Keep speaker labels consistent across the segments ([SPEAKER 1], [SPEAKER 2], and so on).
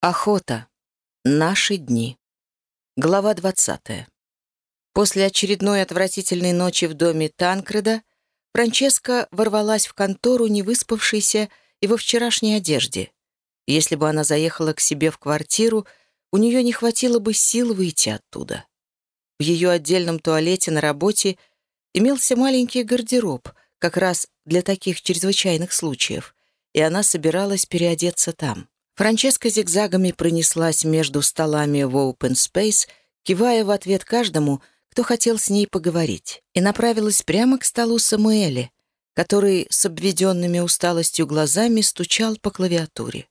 [SPEAKER 1] Охота. Наши дни. Глава 20. После очередной отвратительной ночи в доме Танкреда Франческа ворвалась в контору, не выспавшейся и во вчерашней одежде. Если бы она заехала к себе в квартиру, у нее не хватило бы сил выйти оттуда. В ее отдельном туалете на работе имелся маленький гардероб, как раз для таких чрезвычайных случаев, и она собиралась переодеться там. Франческа зигзагами пронеслась между столами в Open Space, кивая в ответ каждому, кто хотел с ней поговорить, и направилась прямо к столу Самуэля, который с обведенными усталостью глазами стучал по клавиатуре.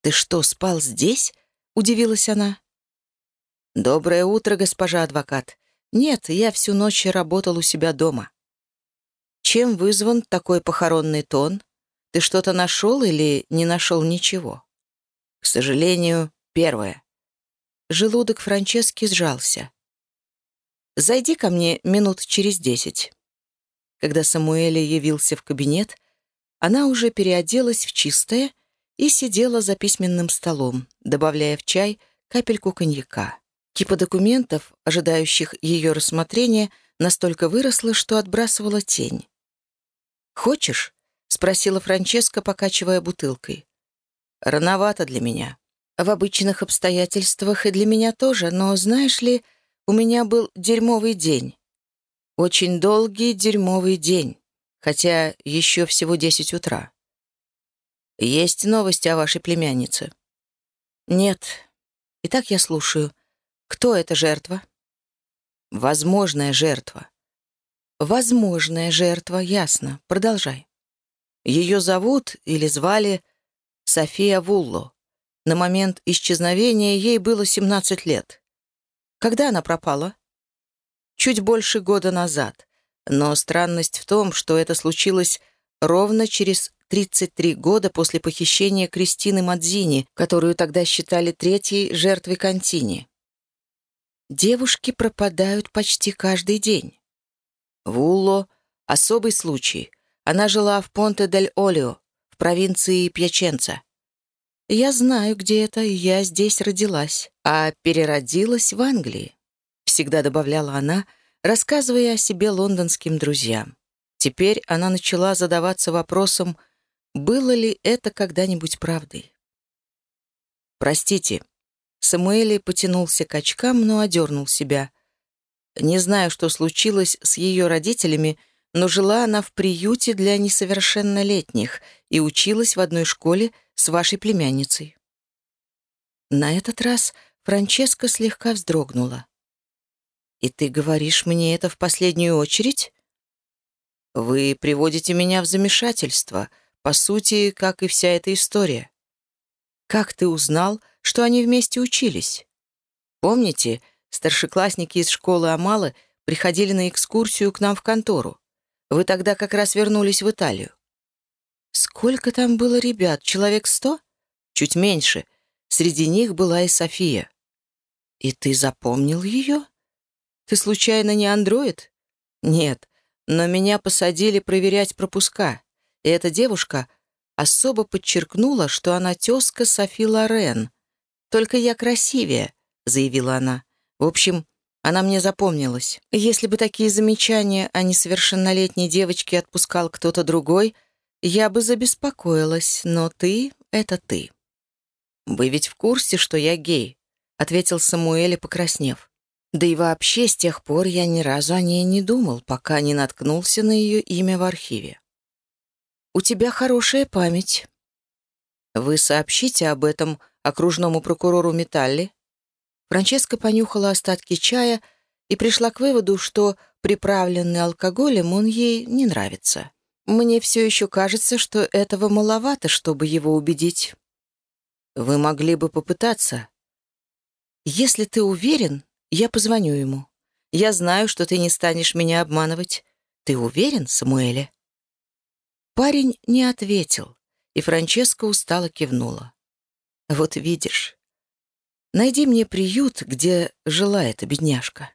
[SPEAKER 1] «Ты что, спал здесь?» — удивилась она. «Доброе утро, госпожа адвокат. Нет, я всю ночь работал у себя дома». «Чем вызван такой похоронный тон?» Ты что-то нашел или не нашел ничего? К сожалению, первое. Желудок Франчески сжался. «Зайди ко мне минут через десять». Когда Самуэля явился в кабинет, она уже переоделась в чистое и сидела за письменным столом, добавляя в чай капельку коньяка. Кипа документов, ожидающих ее рассмотрения, настолько выросла, что отбрасывала тень. «Хочешь?» — спросила Франческа, покачивая бутылкой. «Рановато для меня. В обычных обстоятельствах и для меня тоже, но, знаешь ли, у меня был дерьмовый день. Очень долгий дерьмовый день, хотя еще всего десять утра. Есть новости о вашей племяннице?» «Нет. Итак, я слушаю. Кто эта жертва?» «Возможная жертва». «Возможная жертва, ясно. Продолжай». Ее зовут или звали София Вулло. На момент исчезновения ей было 17 лет. Когда она пропала? Чуть больше года назад. Но странность в том, что это случилось ровно через 33 года после похищения Кристины Мадзини, которую тогда считали третьей жертвой Контини. Девушки пропадают почти каждый день. Вулло — особый случай — она жила в Понте-дель-Олио, в провинции Пьяченца. Я знаю, где это, я здесь родилась, а переродилась в Англии», — всегда добавляла она, рассказывая о себе лондонским друзьям. Теперь она начала задаваться вопросом, было ли это когда-нибудь правдой. «Простите», Самуэли потянулся к очкам, но одернул себя. Не знаю, что случилось с ее родителями, но жила она в приюте для несовершеннолетних и училась в одной школе с вашей племянницей. На этот раз Франческа слегка вздрогнула. «И ты говоришь мне это в последнюю очередь?» «Вы приводите меня в замешательство, по сути, как и вся эта история. Как ты узнал, что они вместе учились? Помните, старшеклассники из школы Амалы приходили на экскурсию к нам в контору? Вы тогда как раз вернулись в Италию. Сколько там было ребят? Человек сто? Чуть меньше. Среди них была и София. И ты запомнил ее? Ты случайно не андроид? Нет, но меня посадили проверять пропуска. И эта девушка особо подчеркнула, что она тезка Софи Лорен. «Только я красивее», — заявила она. В общем, она мне запомнилась. Если бы такие замечания о несовершеннолетней девочке отпускал кто-то другой, я бы забеспокоилась, но ты — это ты. «Вы ведь в курсе, что я гей?» — ответил Самуэль, покраснев. Да и вообще, с тех пор я ни разу о ней не думал, пока не наткнулся на ее имя в архиве. «У тебя хорошая память». «Вы сообщите об этом окружному прокурору Металли?» Франческа понюхала остатки чая и пришла к выводу, что приправленный алкоголем он ей не нравится. Мне все еще кажется, что этого маловато, чтобы его убедить. Вы могли бы попытаться. Если ты уверен, я позвоню ему. Я знаю, что ты не станешь меня обманывать. Ты уверен, Самуэле? Парень не ответил, и Франческа устало кивнула. Вот видишь, Найди мне приют, где жила эта бедняжка.